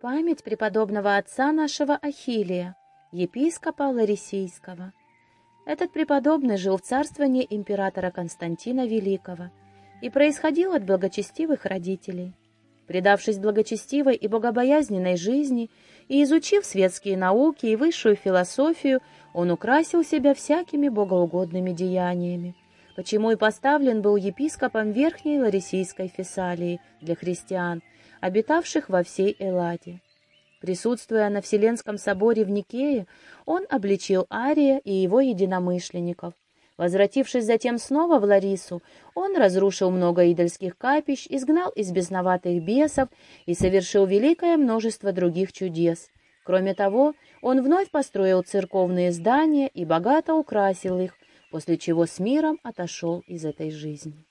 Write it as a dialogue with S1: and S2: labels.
S1: Память преподобного отца нашего Ахилия, епископа Ларисийского. Этот преподобный жил в царствовании императора Константина Великого и происходил от благочестивых родителей. Предавшись благочестивой и богобоязненной жизни и изучив светские науки и высшую философию, он украсил себя всякими богоугодными деяниями, почему и поставлен был епископом Верхней Ларисийской Фессалии для христиан, обитавших во всей Элладе. Присутствуя на Вселенском соборе в Никее, он обличил Ария и его единомышленников. Возвратившись затем снова в Ларису, он разрушил много идольских капищ, изгнал из бесноватых бесов и совершил великое множество других чудес. Кроме того, он вновь построил церковные здания и богато украсил их, после чего с миром отошел из этой жизни.